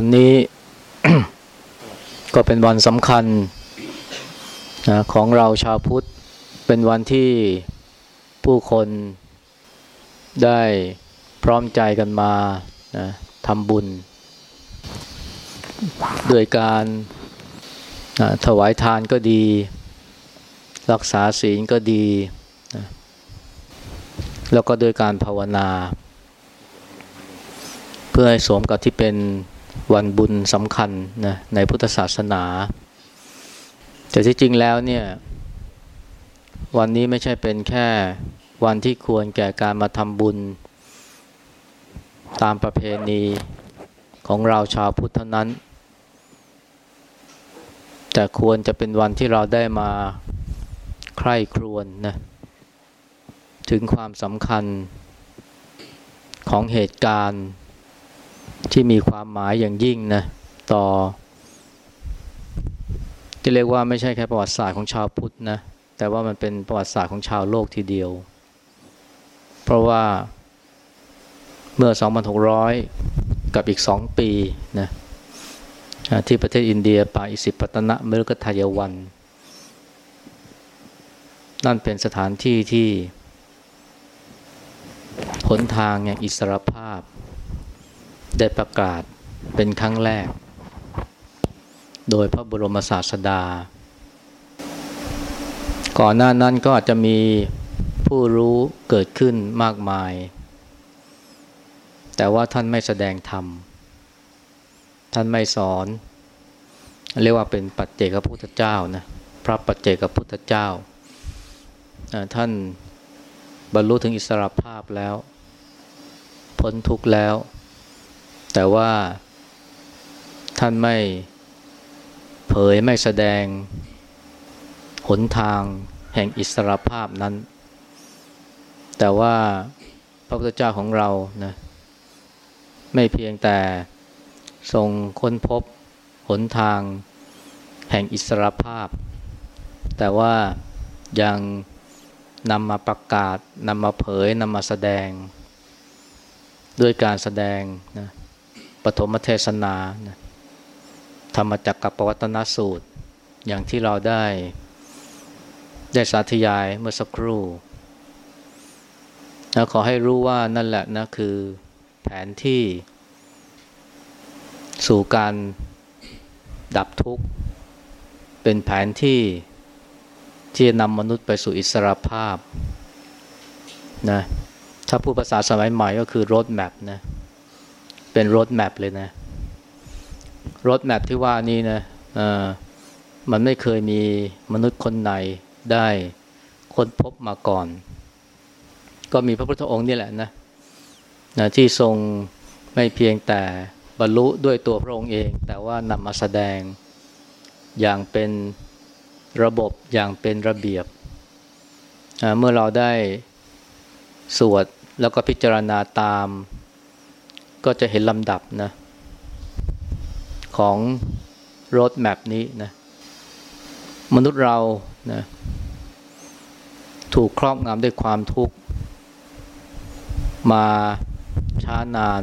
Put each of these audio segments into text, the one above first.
วันนี้ ก็เป็นวันสำคัญนะของเราชาวพุทธ เป็นวันที่ผู้คนได้พร้อมใจกันมานะทำบุญ ด้วยการนะถวายทานก็ดี รักษาศีลก็ดีนะแล้วก็โดยการภาวนา เพื่อให้สมกับที่เป็น วันบุญสำคัญนะในพุทธศาสนา แต่ที่จริงแล้วเนี่ย วันนี้ไม่ใช่เป็นแค่วันที่ควรแก่การมาทำบุญ ตามประเพณีของเราชาวพุทธนั้น แต่ควรจะเป็นวันที่เราได้มาใคร่ครวญนะถึงความสำคัญของเหตุการณ์ ที่มีความหมายอย่างยิ่งนะต่อ ที่เรียกว่าไม่ใช่แค่ประวัติศาสตร์ของชาวพุทธนะแต่ว่ามันเป็นประวัติศาสตร์ของชาวโลกทีเดียว เพราะว่าเมื่อ 2,600 กับอีก 2 ปีนะที่ประเทศอินเดียป่าอิสิปตนะเมรุกทายวัน นั่นเป็นสถานที่ที่หนทางอย่างอิสรภาพ ได้ประกาศเป็นครั้งแรก โดยพระบรมศาสดา ก่อนหน้านั้นก็อาจจะมีผู้รู้เกิดขึ้นมากมาย แต่ว่าท่านไม่แสดงธรรม ท่านไม่สอน เรียกว่าเป็นปัจเจกพุทธเจ้านะพระปัจเจกพุทธเจ้า ท่านบรรลุถึงอิสรภาพแล้ว พ้นทุกข์แล้ว แต่ว่าท่านไม่เผยไม่แสดง หนทางแห่งอิสรภาพนั้น แต่ว่าพระพุทธเจ้าของเรานะไม่เพียงแต่ทรงค้นพบหนทางแห่งอิสรภาพ แต่ว่ายังนำมาประกาศนำมาเผยนำมาแสดง ด้วยการแสดงนะ ฐมเทศนาธรรมจักกับปวัตนสูตร อย่างที่เราได้ ได้สาธยายเมื่อสักครู่นะขอให้รู้ว่านั่นแหละนะคือแผนที่สู่การดับทุกข์ เป็นแผนที่ที่จะนำมนุษย์ไปสู่อิสรภาพนะถ้าพูดภาษาสมัยใหม่ก็คือ road map นะ เป็นรถแมพเลยนะรถแมพที่ว่านี้นะมันไม่เคยมีมนุษย์คนไหนได้ค้นพบมาก่อน ก็มีพระพุทธองค์นี่แหละนะนะที่ทรงไม่เพียงแต่บรรลุด้วยตัวพระองค์เอง แต่ว่านำมาแสดงอย่างเป็นระบบอย่างเป็นระเบียบ เมื่อเราได้สวดแล้วก็พิจารณาตาม ก็จะเห็นลำดับนะของรถแมพนี้นะมนุษย์เรานะถูกครอบงำด้วยความทุกข์ มาช้านาน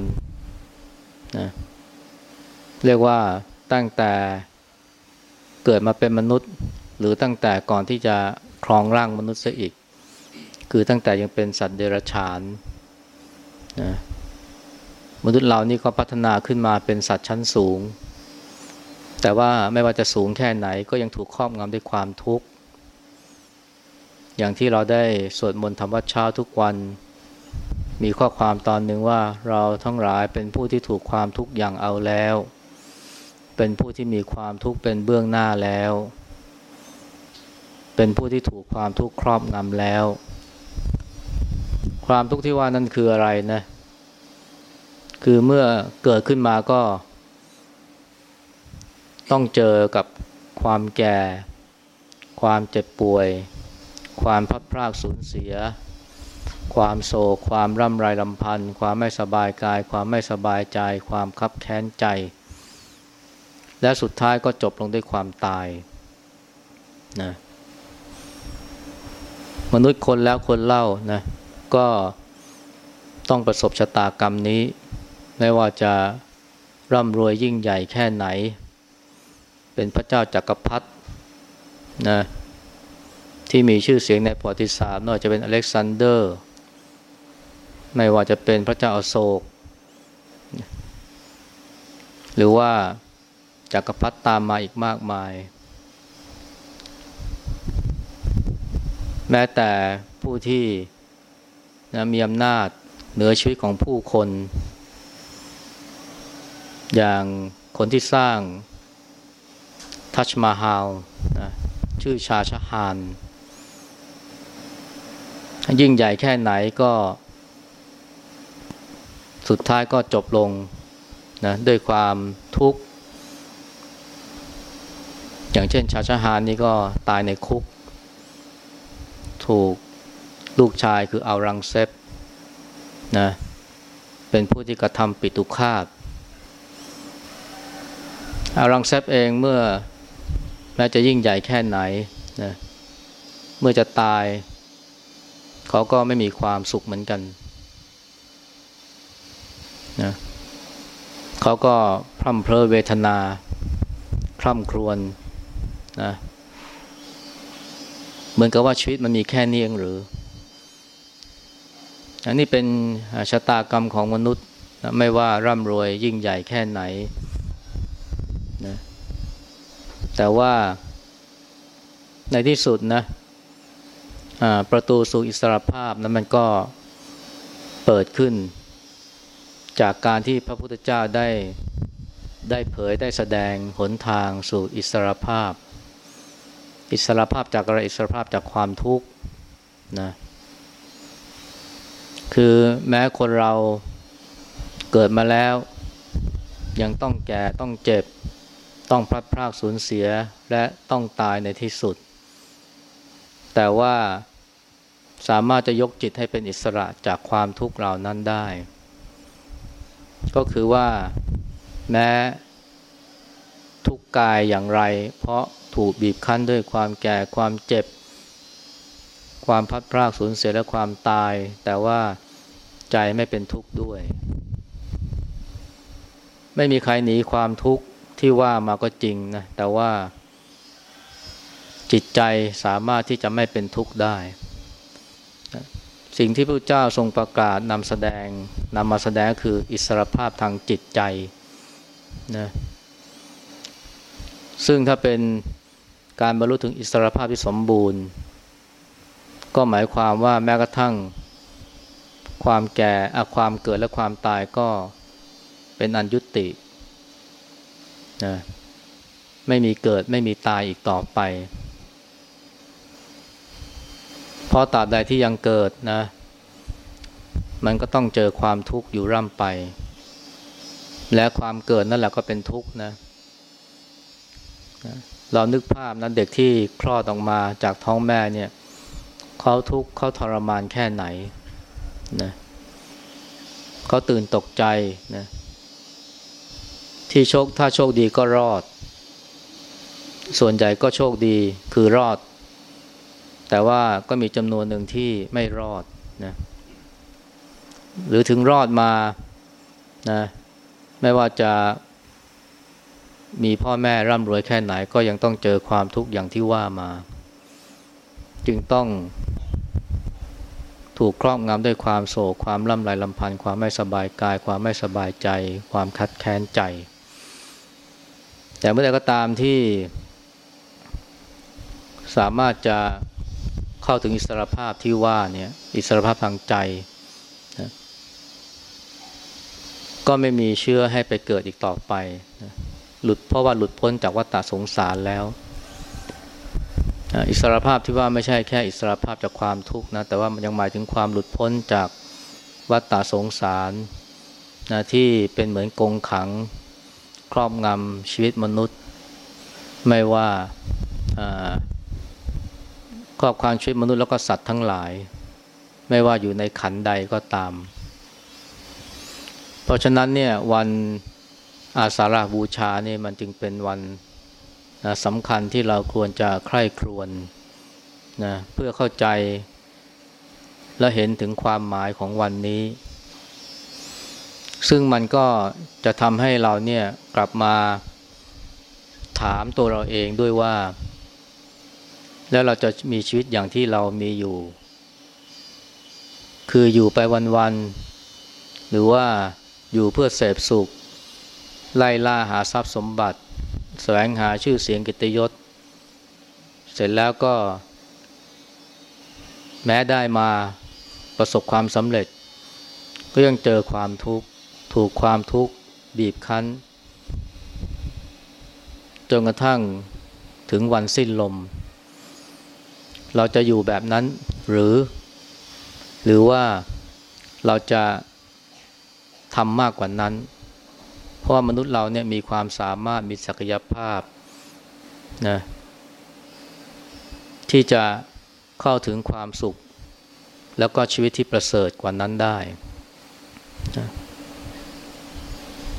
นะเรียกว่าตั้งแต่เกิดมาเป็นมนุษย์ หรือตั้งแต่ก่อนที่จะครองร่างมนุษย์ซะอีก คือตั้งแต่ยังเป็นสัตว์เดรัจฉานนะ มนุษย์เรานี่ก็พัฒนาขึ้นมาเป็นสัตว์ชั้นสูง แต่ว่าไม่ว่าจะสูงแค่ไหนก็ยังถูกครอบงำด้วยความทุกข์ อย่างที่เราได้สวดมนต์ธรรมวัดเช้าทุกวัน มีข้อความตอนหนึ่งว่าเราทั้งหลายเป็นผู้ที่ถูกความทุกข์อย่างเอาแล้ว เป็นผู้ที่มีความทุกข์เป็นเบื้องหน้าแล้ว เป็นผู้ที่ถูกความทุกข์ครอบงำแล้ว ความทุกข์ที่ว่านั่นคืออะไรนะเคือเมื่อเกิดขึ้นมาก็ ต้องเจอกับความแก่ ความเจ็บป่วย ความพัดพรากสูญเสีย ความโศกความร่ำไรลำพันธ์ความไม่สบายกาย ความไม่สบายใจ ความคับแค้นใจ และสุดท้ายก็จบลงด้วยความตายนะมนุษย์คนแล้วคนเล่านะก็ต้องประสบชะตากรรมนี้ ไม่ว่าจะร่ำรวยยิ่งใหญ่แค่ไหน เป็นพระเจ้าจากักรพรรดินะที่มีชื่อเสียงในประวัติศาสตร์ไม่ว่าจะเป็นอเล็กซานเดอร์ ไม่ว่าจะเป็นพระเจ้าอโศก หรือว่าจากักรพรรดิตามมาอีกมากมาย แม้แต่ผู้ที่นะมีอำนาจเหนือชีวิตของผู้คน อย่างคนที่สร้างทัชมาฮาลนะชื่อชาชาฮานยิ่งใหญ่แค่ไหนก็ สุดท้ายก็จบลงนะด้วยความทุกข์ อย่างเช่น ชาชาฮานนี่ก็ตายในคุก ถูกลูกชายคืออัลรังเซฟนะเป็นผู้ที่กระทำปิตุคาต อัลรังเซฟเองเมื่อแม้จะยิ่งใหญ่แค่ไหนนะเมื่อจะตาย เขาก็ไม่มีความสุขเหมือนกันนะเขาก็พร่ำเพลอเวทนาคร่ำครวญนะเหมือนกับว่าชีวิตมันมีแค่นี้เองหรือ อันนี้เป็นชะตากรรมของมนุษย์นะไม่ว่าร่ำรวยยิ่งใหญ่แค่ไหน แต่ว่าในที่สุดนะประตูสู่อิสรภาพนั้นมันก็เปิดขึ้น จากการที่พระพุทธเจ้าได้ได้เผยได้แสดงหนทางสู่อิสรภาพ อิสรภาพจากอะไรอิสรภาพจากความทุกข์นะคือแม้คนเราเกิดมาแล้ว ยังต้องแก่ต้องเจ็บ ต้องพลัดพรากสูญเสียและต้องตายในที่สุด แต่ว่าสามารถจะยกจิตให้เป็นอิสระจากความทุกข์เหล่านั้นได้ ก็คือว่าแม้ทุกกายอย่างไร เพราะถูกบีบคั้นด้วยความแก่ความเจ็บ ความพัดพรากสูญเสียและความตาย แต่ว่าใจไม่เป็นทุกข์ด้วย ไม่มีใครหนีความทุกข์ ที่ว่ามาก็จริงนะแต่ว่า จิตใจสามารถที่จะไม่เป็นทุกข์ได้ สิ่งที่พระเจ้าทรงประกาศนำแสดงนำมาแสดงคืออิสรภาพทางจิตใจนะซึ่งถ้าเป็นการบรรลุถึงอิสรภาพที่สมบูรณ์ ก็หมายความว่าแม้กระทั่งความแก่ความเกิดและความตายก็เป็นอันยุติ นะไม่มีเกิดไม่มีตายอีกต่อไป เพราะตราบใดที่ยังเกิดนะ มันก็ต้องเจอความทุกข์อยู่ร่ำไป และความเกิดนั่นแหละก็เป็นทุกข์นะ เรานึกภาพนะเด็กที่คลอดออกมาจากท้องแม่เนี่ยเขาทุกข์เขาทรมานแค่ไหนนะเขาตื่นตกใจนะ ที่โชคถ้าโชคดีก็รอด ส่วนใหญ่ก็โชคดีคือรอด แต่ว่าก็มีจำนวนหนึ่งที่ไม่รอดนะหรือถึงรอดมานะไม่ว่าจะมีพ่อแม่ร่ำรวยแค่ไหนก็ยังต้องเจอความทุกข์อย่างที่ว่ามา จึงต้องถูกครอบงำด้วยความโศกความล่ำไรลำพันธ์ความไม่สบายกาย ความไม่สบายใจ ความคัดแค้นใจ แต่เมื่อใดก็ตามที่ สามารถจะเข้าถึงอิสรภาพที่ว่าเนี่ย อิสรภาพทางใจนะก็ไม่มีเชื่อให้ไปเกิดอีกต่อไปนะหลุดเพราะว่าหลุดพ้นจากวัฏสงสารแล้วอิสรภาพที่ว่าไม่ใช่แค่อิสรภาพจากความทุกข์นะแต่ว่ามันยังหมายถึงความหลุดพ้นจากวัฏฏสงสารนะที่เป็นเหมือนกงขัง ครอบงำชีวิตมนุษย์ ไม่ว่าครอบความชีวิตมนุษย์แล้วก็สัตว์ทั้งหลาย ไม่ว่าอยู่ในขันใดก็ตาม เพราะฉะนั้นเนี่ยวันอาสาฬบูชาเนี่ยมันจึงเป็นวันนะสำคัญที่เราควรจะใคร่ครวญนะเพื่อเข้าใจและเห็นถึงความหมายของวันนี้ ซึ่งมันก็จะทำให้เราเนี่ยกลับมาถามตัวเราเองด้วยว่า แล้วเราจะมีชีวิตอย่างที่เรามีอยู่ คืออยู่ไปวันๆหรือว่าอยู่เพื่อเสพสุข ไล่ล่าหาทรัพย์สมบัติ แสวงหาชื่อเสียงกิตยศ เสร็จแล้วก็ แม้ได้มาประสบความสำเร็จ ก็ยังเจอความทุกข์ ถูกความทุกข์บีบคั้น จนกระทั่งถึงวันสิ้นลม เราจะอยู่แบบนั้นหรือ หรือว่าเราจะทำมากกว่านั้น เพราะว่ามนุษย์เราเนี่ยมีความสามารถมีศักยภาพนะที่จะเข้าถึงความสุข แล้วก็ชีวิตที่ประเสริฐกว่านั้นได้นะ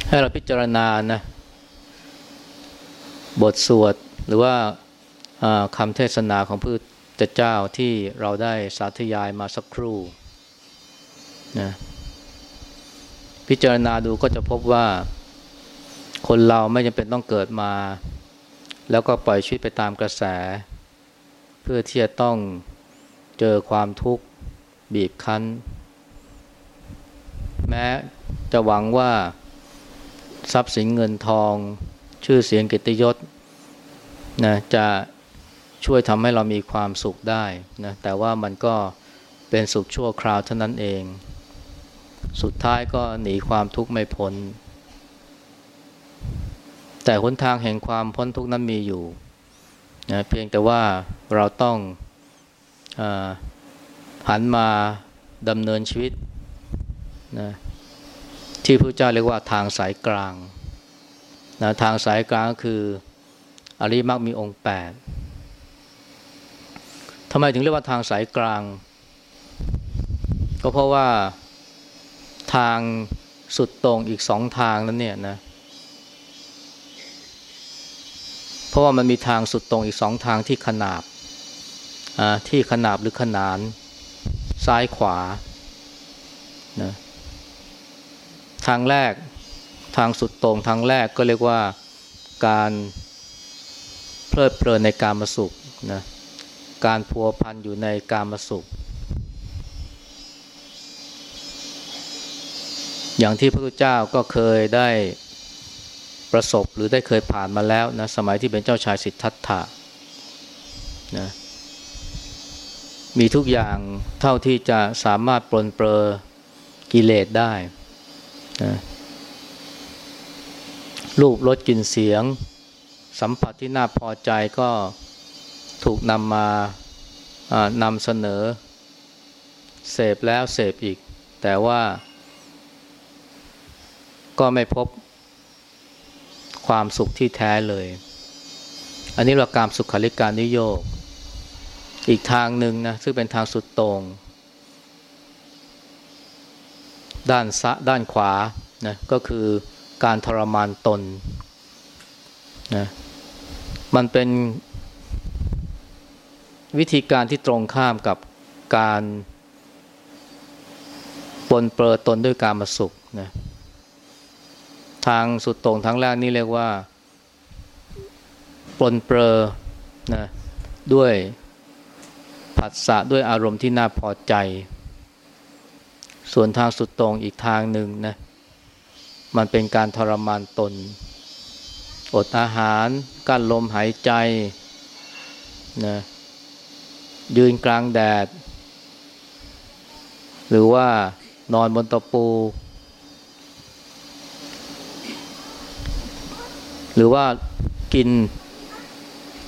ให้เราพิจารณานะบทสวดหรือว่าคำเทศนาของพระพุทธเจ้าที่เราได้สาธยายมาสักครู่นะพิจารณาดูก็จะพบว่าคนเราไม่จำเป็นต้องเกิดมา แล้วก็ปล่อยชีวิตไปตามกระแส เพื่อที่จะต้องเจอความทุกข์บีบคั้น แม้จะหวังว่า ทรัพย์สินเงินทอง ชื่อเสียงกิตยศนะจะช่วยทำให้เรามีความสุขได้นะแต่ว่ามันก็เป็นสุขชั่วคราวเท่านั้นเอง สุดท้ายก็หนีความทุกข์ไม่พ้น แต่หนทางแห่งความพ้นทุกข์นั้นมีอยู่นะเพียงแต่ว่าเราต้องอหันมาดำเนินชีวิตนะ ที่พระเจ้าเรียกว่าทางสายกลางนะทางสายกลางก็คืออริมักมีองค์แปดทำไมถึงเรียกว่าทางสายกลาง ก็เพราะว่าทางสุดตรงอีกสองทางนั้นเนี่ยนะ เพราะว่ามันมีทางสุดตรงอีกสองทางที่ขนาบที่ขนาบหรือขนาน ซ้ายขวานะ ทางแรกทางสุดตรงทางแรกก็เรียกว่าการเพลิดเพลินในการมาสุขนะการพัวพันอยู่ในการมาสุข อย่างที่พระพุทธเจ้าก็เคยได้ประสบหรือได้เคยผ่านมาแล้วนะสมัยที่เป็นเจ้าชายสิทธัตถะนะมีทุกอย่างเท่าที่จะสามารถปลนเปลือกิเลสได้ นะรูปรสกลิ่นเสียง สัมผัสที่น่าพอใจก็ถูกนำมานำเสนอ เสพแล้วเสพอีก แต่ว่า ก็ไม่พบความสุขที่แท้เลย อันนี้เราการสุขคลิการนิโยก อีกทางหนึ่งนะ ซึ่งเป็นทางสุดตรง ด้านซะด้านขวานะก็คือการทรมานตนนะมันเป็นวิธีการที่ตรงข้ามกับการปนเปื้อตนด้วยการมาสุขนะทางสุดตรงทางแรกนี่เรียกว่าปนเปื้อนะด้วยผัสสะด้วยอารมณ์ที่น่าพอใจ ส่วนทางสุดตรงอีกทางหนึ่งนะมันเป็นการทรมานตน อดอาหารกั้นลมหายใจนะยืนกลางแดด หรือว่านอนบนตะปู หรือว่ากิน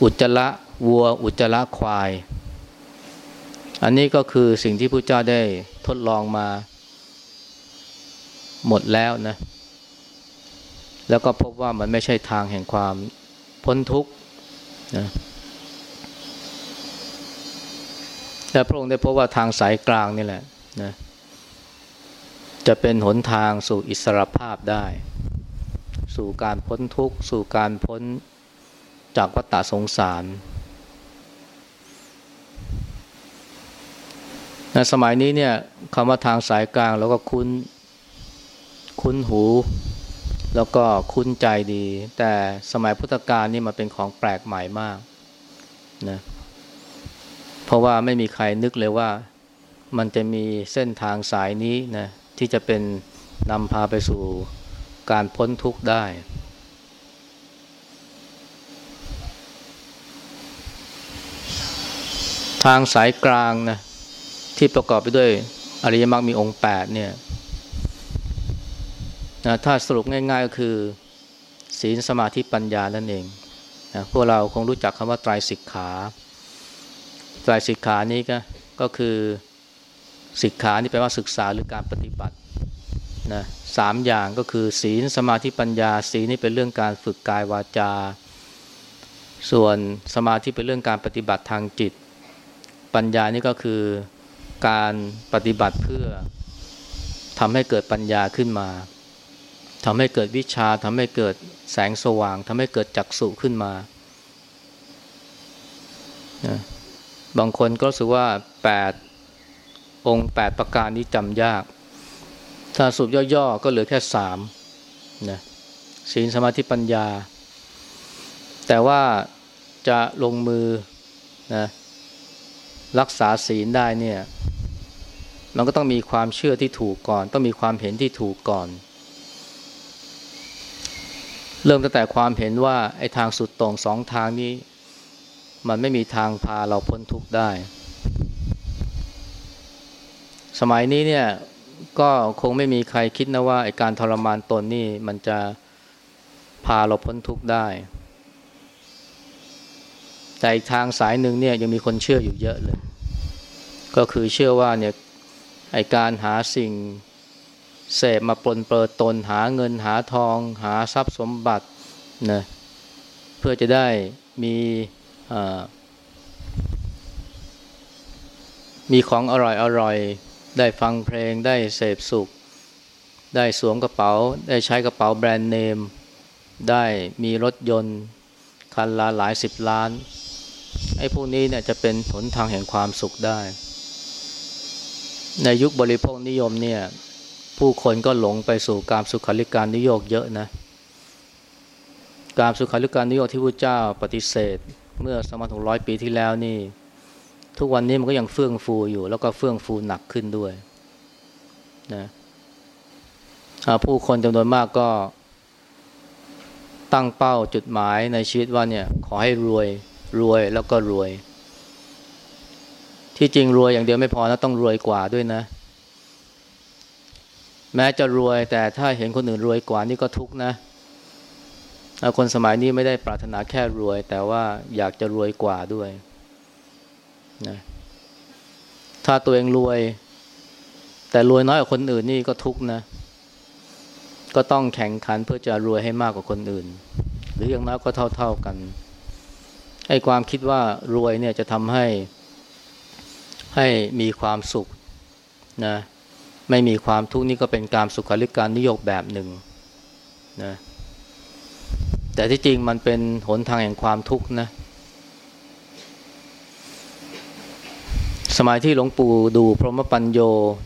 อุจจระวัวอุจจระควาย อันนี้ก็คือสิ่งที่พระเจ้าได้ทดลองมา หมดแล้วนะ แล้วก็พบว่ามันไม่ใช่ทางแห่งความพ้นทุกข์นะและพระองค์ได้พบว่าทางสายกลางนี่แหละนะจะเป็นหนทางสู่อิสรภาพได้ สู่การพ้นทุกข์ สู่การพ้นจากวัฏฏะสงสารในสมัยนี้เนี่ยคำว่าทางสายกลางเราก็คุ้น คุ้นหู แล้วก็คุ้นใจดี แต่สมัยพุทธกาลนี่มันเป็นของแปลกใหม่มากนะเพราะว่าไม่มีใครนึกเลยว่ามันจะมีเส้นทางสายนี้นะที่จะเป็นนำพาไปสู่การพ้นทุกข์ได้ ทางสายกลางนะที่ประกอบไปด้วยอริยมรรคมีองค์ 8 เนี่ย นะถ้าสรุปง่าย ๆ ก็คือ ศีลสมาธิปัญญานั่นเองนะพวกเราคงรู้จักคำว่าไตรสิกขาไตรสิกขานี้ก็ก็คือสิกขานี่แปลว่าศึกษาหรือการปฏิบัตินะสามอย่างก็คือ ศีลสมาธิปัญญา ศีลนี่เป็นเรื่องการฝึกกายวาจา ส่วนสมาธิเป็นเรื่องการปฏิบัติทางจิต ปัญญานี่ก็คือการปฏิบัติเพื่อทำให้เกิดปัญญาขึ้นมา ทำให้เกิดวิชาทำให้เกิดแสงสว่างทำให้เกิดจักษุขึ้นมานะบางคนก็รู้สึกว่า 8 องค์ 8 ประการนี้จำยาก ถ้าสุดย่อๆ ก็เหลือแค่สามนะศีลสมาธิปัญญา แต่ว่าจะลงมือนะรักษาศีลได้เนี่ย มันก็ต้องมีความเชื่อที่ถูกก่อน ต้องมีความเห็นที่ถูกก่อน เริ่มตั้งแต่ความเห็นว่าไอ้ทางสุดตรงสองทางนี้ มันไม่มีทางพาเราพ้นทุกข์ได้ สมัยนี้เนี่ยก็คงไม่มีใครคิดนะว่าไอ้การทรมานตนนี่มันจะพาเราพ้นทุกข์ได้ แต่อีกทางสายหนึ่งเนี่ยยังมีคนเชื่ออยู่เยอะเลย ก็คือเชื่อว่าเนี่ยไอการหาสิ่ง เสพมาปนเปิดตนหาเงินหาทอง หาทรัพย์สมบัตินะเพื่อจะได้มีมีของอร่อยอร่อยได้ฟังเพลงได้เสพสุข ได้สวมกระเป๋า ได้ใช้กระเป๋าแบรนด์เนม ได้มีรถยนต์ คันละหลายสิบล้าน ไอ้พวกนี้เนี่ยจะเป็นผลทางแห่งความสุขได้ ในยุคบริโภคนิยมเนี่ย ผู้คนก็หลงไปสู่การสุขาริการนิยมเยอะนะ การสุขาริการนิยมที่พระเจ้าปฏิเสธ เมื่อสมัยหกร้อยปีที่แล้วนี่ ทุกวันนี้มันก็ยังเฟื่องฟูอยู่ แล้วก็เฟื่องฟูหนักขึ้นด้วยนะผู้คนจำนวนมากก็ ตั้งเป้าจุดหมายในชีวิตว่าเนี่ยขอให้รวยรวยแล้วก็รวย ที่จริงรวยอย่างเดียวไม่พอนะต้องรวยกว่าด้วยนะ แม้จะรวยแต่ถ้าเห็นคนอื่นรวยกว่านี่ก็ทุกนะคนสมัยนี้ไม่ได้ปรารถนาแค่รวย แต่ว่าอยากจะรวยกว่าด้วยนะถ้าตัวเองรวย แต่รวยน้อยกว่าคนอื่นนี่ก็ทุกนะ ก็ต้องแข่งขันเพื่อจะรวยให้มากกว่าคนอื่น หรืออย่างน้อยก็เท่า ๆกันไอ้ความคิดว่ารวยเนี่ยจะทำให้ให้มีความสุขนะ ไม่มีความทุกข์นี่ก็เป็นการสุขาริการนิยมแบบหนึ่งนะแต่ที่จริงมันเป็นหนทางแห่งความทุกข์นะสมัยที่หลวงปู่ดูพรหมปัญโย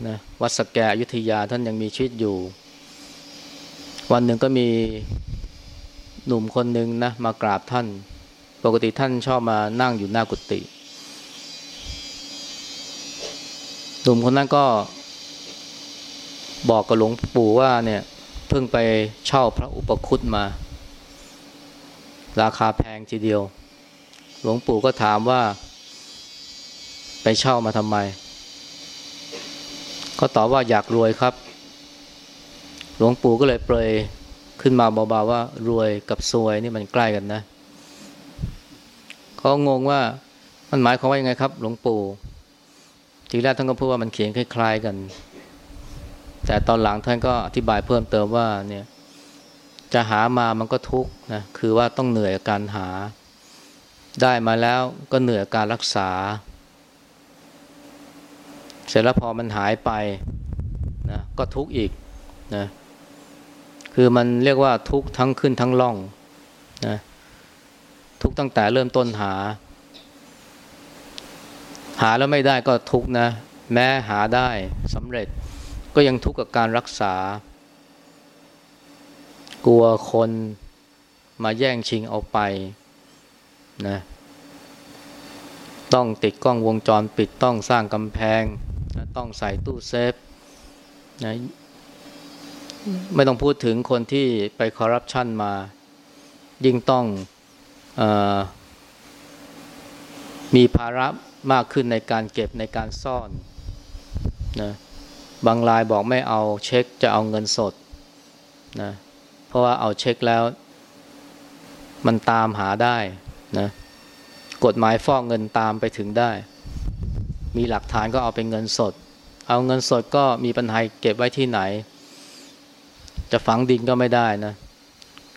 นะวัดสแกอยุธยาท่านยังมีชีวิตอยู่ วันหนึ่งก็มีหนุ่มคนหนึ่งนะมากราบท่าน ปกติท่านชอบมานั่งอยู่หน้ากุฏิหนุ่มคนนั้นก็ บอกกับหลวงปู่ว่าเนี่ยเพิ่งไปเช่าพระอุปคุตมา ราคาแพงทีเดียว หลวงปู่ก็ถามว่า ไปเช่ามาทำไมเขาตอบว่าอยากรวยครับ หลวงปู่ก็เลยเปรยขึ้นมาเบาๆว่ารวยกับซวยนี่มันใกล้กันนะเขางงว่ามันหมายความว่ายังไงครับ หลวงปู่ทีแรกท่านก็พูดว่ามันเขียนคล้าย ๆ กัน แต่ตอนหลังท่านก็อธิบายเพิ่มเติมว่าเนี่ยจะหามามันก็ทุกข์นะคือว่าต้องเหนื่อยกับการหา ได้มาแล้วก็เหนื่อยกับการรักษา เสร็จแล้วพอมันหายไปนะก็ทุกข์อีกนะคือมันเรียกว่าทุกข์ทั้งขึ้นทั้งล่องนะทุกตั้งแต่เริ่มต้นหา หาแล้วไม่ได้ก็ทุกนะ แม้หาได้สำเร็จ ก็ยังทุกข์กับการรักษา กลัวคนมาแย่งชิงเอาไปนะต้องติดกล้องวงจรปิดต้องสร้างกำแพงนะต้องใส่ตู้เซฟนะไม่ต้องพูดถึงคนที่ไปคอร์รัปชันมา ยิ่งต้องอมีภาระมากขึ้นในการเก็บในการซ่อนนะ บางรายบอกไม่เอาเช็คจะเอาเงินสดนะเพราะว่าเอาเช็คแล้ว มันตามหาได้นะกฎหมายฟอกเงินตามไปถึงได้ มีหลักฐานก็เอาเป็นเงินสด เอาเงินสดก็มีปัญหาเก็บไว้ที่ไหน จะฝังดินก็ไม่ได้นะ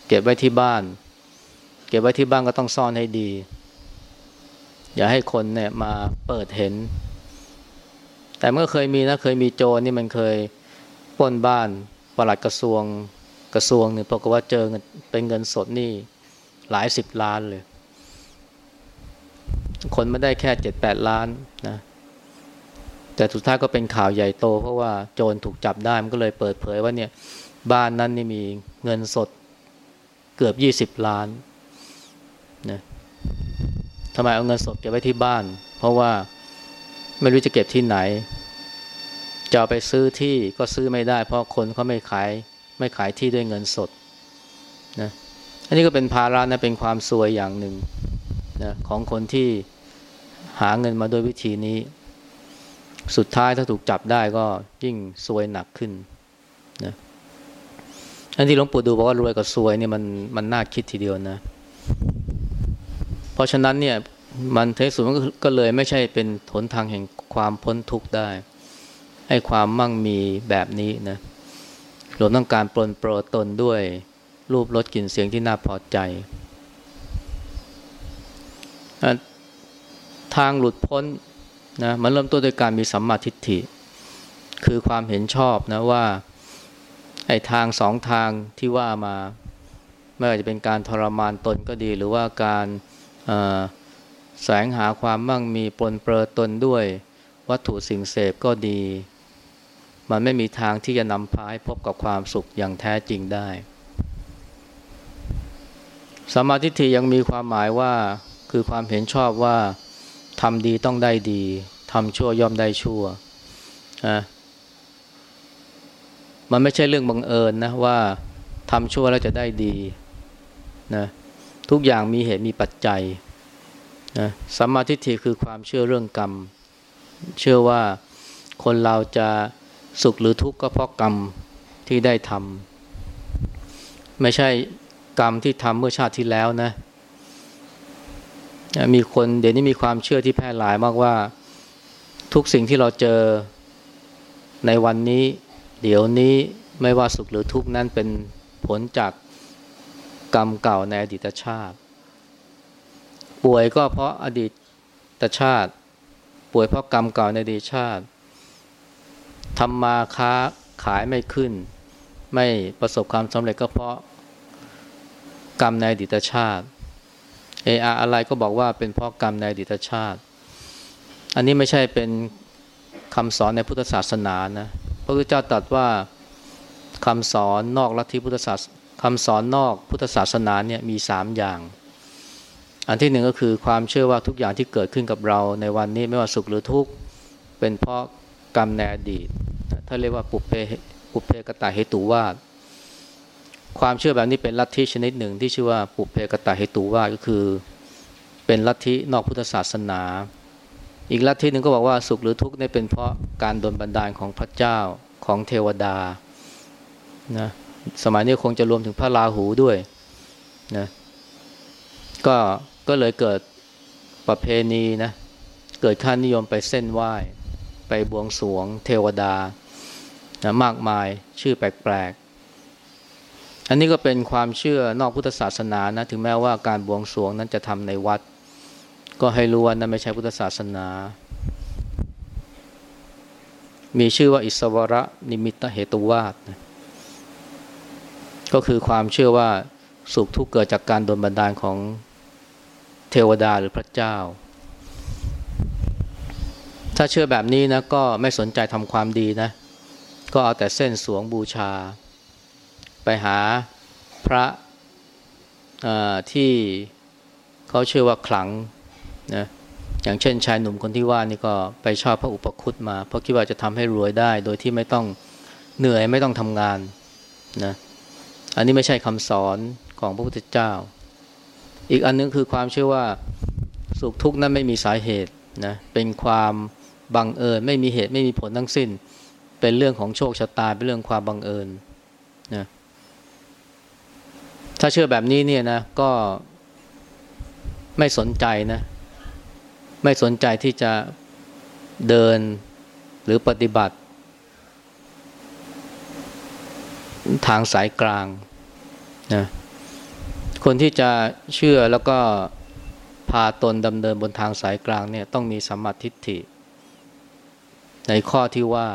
เก็บไว้ที่บ้าน เก็บไว้ที่บ้านก็ต้องซ่อนให้ดี อย่าให้คนเนี่ยมาเปิดเห็น แต่เมื่อเคยมีนะเคยมีโจรนี่มันเคยปล้นบ้านปลัดกระทรวงกระทรวงหนึ่งปรากฏว่าเจอเงินเป็นเงินสดนี่หลายสิบล้านเลย คนไม่ได้แค่เจ็ดแปดล้านนะแต่สุดท้ายก็เป็นข่าวใหญ่โต เพราะว่าโจรถูกจับได้มันก็เลยเปิดเผยว่าเนี่ยบ้านนั้นนี่มีเงินสดเกือบยี่สิบล้านนะทำไมเอาเงินสดเก็บไว้ที่บ้าน เพราะว่า ไม่รู้จะเก็บที่ไหน จะเอาไปซื้อที่ก็ซื้อไม่ได้ เพราะคนเขาไม่ขายไม่ขายที่ด้วยเงินสดนะอันนี้ก็เป็นภาระนะเป็นความซวยอย่างหนึ่งนะของคนที่หาเงินมาโดยวิธีนี้ สุดท้ายถ้าถูกจับได้ก็ยิ่งซวยหนักขึ้นนะอันที่หลวงปู่ดูบอกว่ารวยกับซวยเนี่ยมันมันน่าคิดทีเดียวนะ เพราะฉะนั้นเนี่ย มันเทสุดมันก็เลยไม่ใช่เป็นหนทางแห่งความพ้นทุกข์ได้ ให้ความมั่งมีแบบนี้นะรวมทั้งการปลนโปรตนด้วยรูปรสกลิ่นเสียงที่น่าพอใจ ทางหลุดพ้นนะมันเริ่มต้นด้วยการมีสัมมาทิฏฐิ คือความเห็นชอบนะว่าไอ้ทางสองทางที่ว่ามา ไม่ว่าจะเป็นการทรมานตนก็ดี หรือว่าการ แสงหาความมั่งมีปนเปลือตนด้วย วัตถุสิ่งเสพก็ดี มันไม่มีทางที่จะนำพาให้พบกับความสุขอย่างแท้จริงได้สมาธิทียังมีความหมายว่าคือความเห็นชอบว่าทำดีต้องได้ดีทำชั่วย่อมได้ชั่วนะมันไม่ใช่เรื่องบังเอิญนะว่าทำชั่วแล้วจะได้ดีนะทุกอย่างมีเหตุมีปัจจัย นะสมาธิทีคือความเชื่อเรื่องกรรม เชื่อว่าคนเราจะสุขหรือทุกข์ก็เพราะกรรมที่ได้ทำไม่ใช่กรรมที่ทำเมื่อชาติที่แล้วนะมีคนเดี๋ยวนี้มีความเชื่อที่แพร่หลายมากว่า ทุกสิ่งที่เราเจอในวันนี้ เดี๋ยวนี้ไม่ว่าสุขหรือทุกข์นั้นเป็นผลจากกรรมเก่าในอดีตชาติ ป่วยก็เพราะอดีตชาติ ป่วยเพราะกรรมเก่าในอดีตชาติทำมาค้าขายไม่ขึ้น ไม่ประสบความสำเร็จก็เพราะกรรมในอดีตชาติเอออะไรก็บอกว่าเป็นเพราะกรรมในอดีตชาติ อันนี้ไม่ใช่เป็นคำสอนในพุทธศาสนานะพระพุทธเจ้าตรัสว่าคำสอนนอกลัทธิพุทธศาสคำสอนนอกพุทธศาสนาเนี่ยมีสามอย่าง อันที่หนึ่งก็คือความเชื่อว่าทุกอย่างที่เกิดขึ้นกับเราในวันนี้ไม่ว่าสุขหรือทุกข์เป็นเพราะกรรมในอดีต ถ้าเรียกว่าปุเพปุเพกตาเหตุวาดความเชื่อแบบนี้เป็นลัทธิชนิดหนึ่งที่ชื่อว่าปุเพกตาเหตุวาก็คือ เป็นลัทธินอกพุทธศาสนา อีกลัทธิหนึ่งก็บอกว่าสุขหรือทุกข์นี่เป็นเพราะการดลบันดาลของพระเจ้าของเทวดานะสมัยนี้คงจะรวมถึงพระราหูด้วยนะก็ ก็เลยเกิดประเพณีนะ เกิดค่านิยมไปเส้นไหว้ ไปบวงสรวง เทวดานะมากมายชื่อแปลกอันนี้ก็เป็นความเชื่อนอกพุทธศาสนานะ ถึงแม้ว่าการบวงสรวงนั้นจะทำในวัด ก็ให้รู้ว่านั้นไม่ใช่พุทธศาสนา มีชื่อว่าอิสวระนิมิตเหตุวาสนะก็คือความเชื่อว่าสุขทุกข์เกิดจากการโดนบันดาลของ เทวดาหรือพระเจ้า ถ้าเชื่อแบบนี้นะก็ไม่สนใจทำความดีนะ ก็เอาแต่เส้นสวงบูชา ไปหาพระที่เขาเชื่อว่าขลังนะอย่างเช่นชายหนุ่มคนที่ว่านี่ก็ไปชอบพระอุปคุตมา เพราะคิดว่าจะทำให้รวยได้ โดยที่ไม่ต้องเหนื่อยไม่ต้องทำงานนะอันนี้ไม่ใช่คำสอนของพระพุทธเจ้า อีกอันนึงคือความเชื่อว่าสุขทุกข์นั้นไม่มีสาเหตุนะเป็นความบังเอิญไม่มีเหตุไม่มีผลทั้งสิ้น เป็นเรื่องของโชคชะตาเป็นเรื่องความบังเอิญนะถ้าเชื่อแบบนี้เนี่ยนะก็ไม่สนใจนะไม่สนใจที่จะเดินหรือปฏิบัติ ทางสายกลางนะ คนที่จะเชื่อแล้วก็พาตนดำเนินบนทางสายกลางเนี่ยต้องมีสัมมาทิฏฐิ ในข้อที่ว่า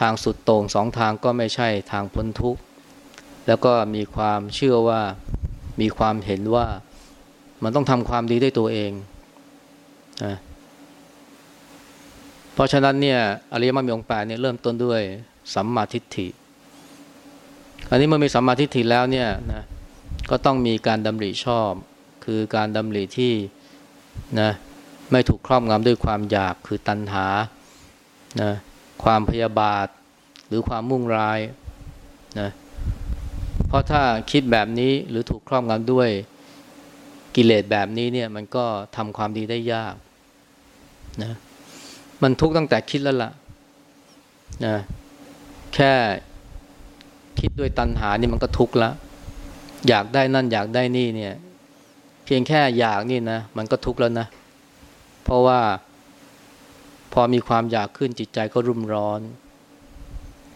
ทางสุดโต่งสองทางก็ไม่ใช่ทางพ้นทุกข์แล้วก็มีความเชื่อว่ามีความเห็นว่ามันต้องทำความดีด้วยตัวเองนะเพราะฉะนั้นเนี่ยอริยมรรคมีองค์แปดเนี่ยเริ่มต้นด้วยสัมมาทิฏฐิ อันนี้เมื่อมีสัมมาทิฏฐิแล้วเนี่ยนะ ก็ต้องมีการดำริชอบ คือการดำริที่นะไม่ถูกครอบงำด้วยความอยากคือตัณหานะความพยาบาทหรือความมุ่งร้ายนะเพราะถ้าคิดแบบนี้หรือถูกครอบงำด้วยกิเลสแบบนี้เนี่ยมันก็ทำความดีได้ยากนะมันทุกข์ตั้งแต่คิดแล้วละ่ะนะแค่คิดด้วยตัณหานี่มันก็ทุกข์ละ อยากได้นั่นอยากได้นี่เนี่ย เพียงแค่อยากนี่นะมันก็ทุกข์แล้วนะ เพราะว่า พอมีความอยากขึ้นจิตใจก็รุ่มร้อน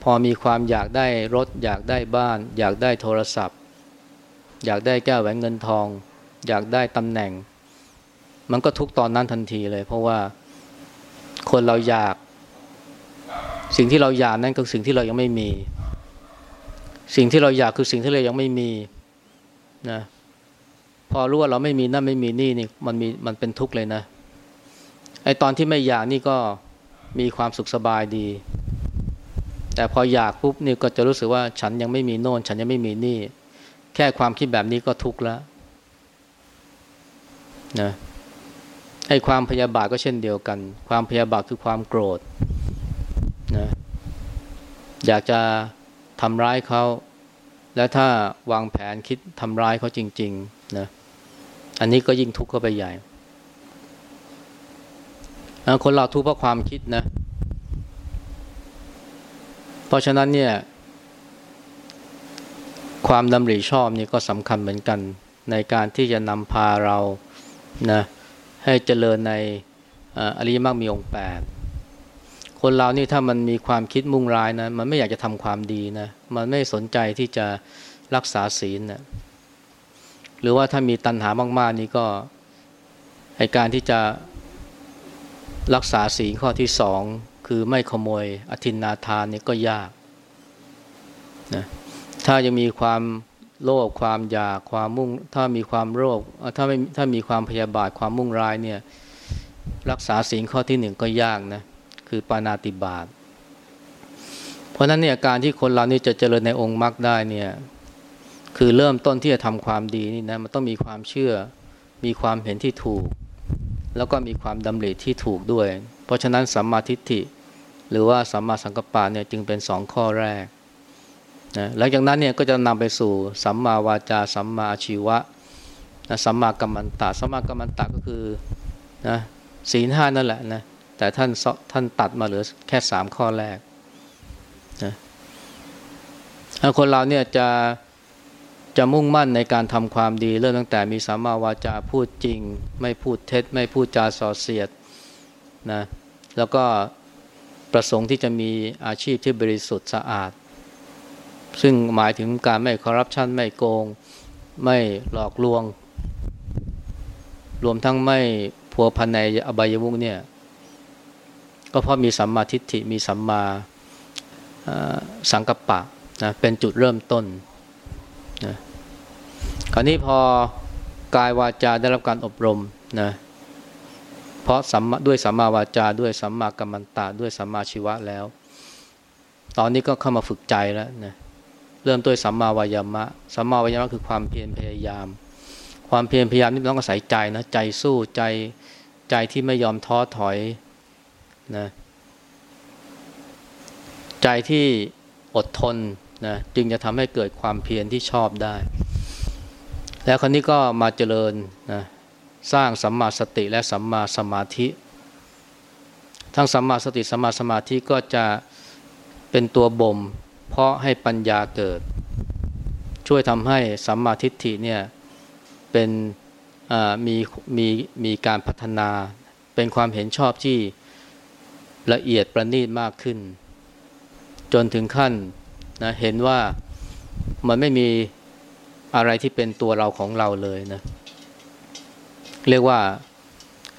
พอมีความอยากได้รถ อยากได้บ้าน อยากได้โทรศัพท์ อยากได้แก้วแหวนเงินทอง อยากได้ตำแหน่ง มันก็ทุกตอนนั้นทันทีเลย เพราะว่าคนเราอยาก สิ่งที่เราอยากนั่นคือสิ่งที่เรายังไม่มี สิ่งที่เราอยากคือสิ่งที่เรายังไม่มี นะพอรู้ว่าเราไม่มีนั่นไม่มีนี่นี่มันมีมันเป็นทุกข์เลยนะไอตอนที่ไม่อยากนี่ก็มีความสุขสบายดี แต่พออยากปุ๊บนี่ก็จะรู้สึกว่าฉันยังไม่มีโน่น ฉันยังไม่มีนี่ แค่ความคิดแบบนี้ก็ทุกข์แล้วนะไอ้ความพยาบาทก็เช่นเดียวกัน ความพยาบาทคือความโกรธนะอยากจะทำร้ายเขา แล้วถ้าวางแผนคิดทำร้ายเขาจริงๆนะอันนี้ก็ยิ่งทุกข์เข้าไปใหญ่คนเราทุกข์เพราะความคิดนะ เพราะฉะนั้นเนี่ย ความดำริชอบนี่ก็สำคัญเหมือนกัน ในการที่จะนำพาเรานะให้เจริญในอริยมรรคมีองค์แปด คนเรานี่ถ้ามันมีความคิดมุ่งร้ายนะมันไม่อยากจะทำความดีนะมันไม่สนใจที่จะรักษาศีลนะหรือว่าถ้ามีตัณหามาก ๆ นี่ก็ไอการที่จะรักษาศีลข้อที่สองคือไม่ขโมยอธินนาทานนี่ก็ยากนะถ้ายังมีความโลภความอยากความมุ่ง ถ้ามีความโลภถ้าไม่ถ้ามีความพยาบาทความมุ่งร้ายเนี่ยรักษาศีลข้อที่หนึ่งก็ยากนะ คือปานาติบาตเพราะนั้นเนี่ยการที่คนเรานี่จะเจริญในองค์มรรคได้เนี่ยคือเริ่มต้นที่จะทำความดีนี่นะมันต้องมีความเชื่อ มีความเห็นที่ถูก แล้วก็มีความดำริที่ถูกด้วย เพราะฉะนั้นสัมมาทิฏฐิ หรือว่าสัมมาสังกัปปะเนี่ยจึงเป็นสองข้อแรกนะหลังจากนั้นเนี่ยก็จะนำไปสู่สัมมาวาจา สัมมาชีวะนะสัมมากัมมันตะสัมมากัมมันตะก็คือนะศีลห้านั่นแหละนะ แต่ท่านท่านตัดมาเหลือแค่สามข้อแรกนะคนเราเนี่ยจะจะมุ่งมั่นในการทำความดีเริ่มตั้งแต่มีสัมมาวาจาพูดจริง ไม่พูดเท็จ ไม่พูดจาส่อเสียดนะแล้วก็ประสงค์ที่จะมีอาชีพที่บริสุทธิ์สะอาด ซึ่งหมายถึงการไม่คอร์รัปชันไม่โกง ไม่หลอกลวง รวมทั้งไม่พัวพันในอบายมุกเนี่ย ก็เพราะมีสัมมาทิฏฐิมีสัมมาสังกัปปะนะเป็นจุดเริ่มต้นนะคราวนี้พอกายวาจาได้รับการอบรมนะเพราะสัมด้วยสัมมาวาจาด้วยสัมมากัมมันตาด้วยสัมมาชีวะแล้ว ตอนนี้ก็เข้ามาฝึกใจแล้วนะเริ่มด้วยสัมมาวายามะสัมมาวายามะคือความเพียรพยายาม ความเพียรพยายามนี่ต้องอาศัยใจนะใจสู้ใจใจที่ไม่ยอมท้อถอย นะใจที่อดทนนะจึงจะทำให้เกิดความเพียรที่ชอบได้ แล้วคนนี้ก็มาเจริญนะสร้างสัมมาสติและสัมมาสมาธิ ทั้งสัมมาสติสัมมาสมาธิก็จะเป็นตัวบ่มเพราะให้ปัญญาเกิด ช่วยทำให้สัมมาทิฏฐิเนี่ยเป็นมีมีมีการพัฒนาเป็นความเห็นชอบที่ ละเอียดประณีตมากขึ้น จนถึงขั้นนะเห็นว่ามันไม่มีอะไรที่เป็นตัวเราของเราเลยนะ เรียกว่า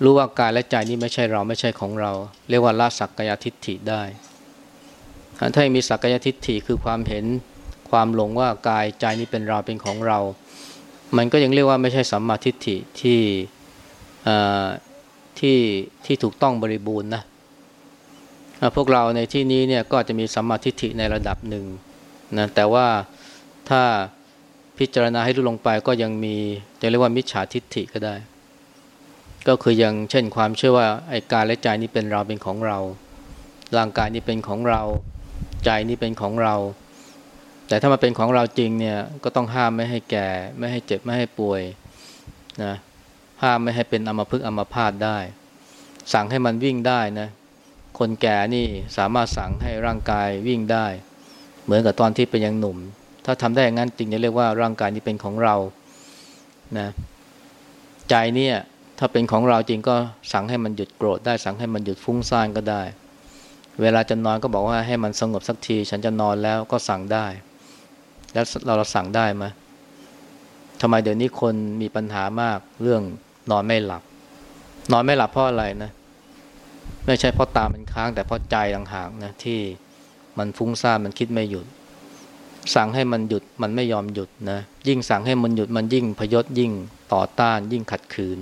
รู้ว่ากายและใจนี้ไม่ใช่เราไม่ใช่ของเรา เรียกว่าละสักกายทิฏฐิได้ ถ้ามีสักกายทิฏฐิคือความเห็นความหลงว่ากายใจนี้เป็นเราเป็นของเรา มันก็ยังเรียกว่าไม่ใช่สัมมาทิฏฐิที่ที่ที่ถูกต้องบริบูรณ์นะ พวกเราในที่นี้เนี่ยก็จะมีสัมมาทิฏฐิในระดับหนึ่งนะแต่ว่าถ้าพิจารณาให้รู้ลงไปก็ยังมีจะเรียกว่ามิจฉาทิฏฐิก็ได้ ก็คือยังเช่นความเชื่อว่าไอ้กายและใจนี้เป็นเราเป็นของเรา ร่างกายนี้เป็นของเรา ใจนี้เป็นของเรา แต่ถ้ามาเป็นของเราจริงเนี่ยก็ต้องห้ามไม่ให้แก่ ไม่ให้เจ็บไม่ให้ป่วยนะห้ามไม่ให้เป็นอมพึกอมพาตได้ สั่งให้มันวิ่งได้นะ คนแก่นี่สามารถสั่งให้ร่างกายวิ่งได้ เหมือนกับตอนที่เป็นยังหนุ่ม ถ้าทำได้อย่างนั้นจริงจะเรียกว่าร่างกายนี้เป็นของเรานะใจเนี่ยถ้าเป็นของเราจริงก็สั่งให้มันหยุดโกรธได้สั่งให้มันหยุดฟุ้งซ่านก็ได้ เวลาจะนอนก็บอกว่าให้มันสงบสักที ฉันจะนอนแล้วก็สั่งได้ แล้วเราเราสั่งได้ไหมทำไมเดี๋ยวนี้คนมีปัญหามากเรื่องนอนไม่หลับ นอนไม่หลับเพราะอะไรนะ ไม่ใช่เพราะตามันค้าง แต่เพราะใจต่างหากนะที่มันฟุ้งซ่านมันคิดไม่หยุด สั่งให้มันหยุดมันไม่ยอมหยุดนะยิ่งสั่งให้มันหยุดมันยิ่งพยศยิ่งต่อต้าน ยิ่งขัดขืน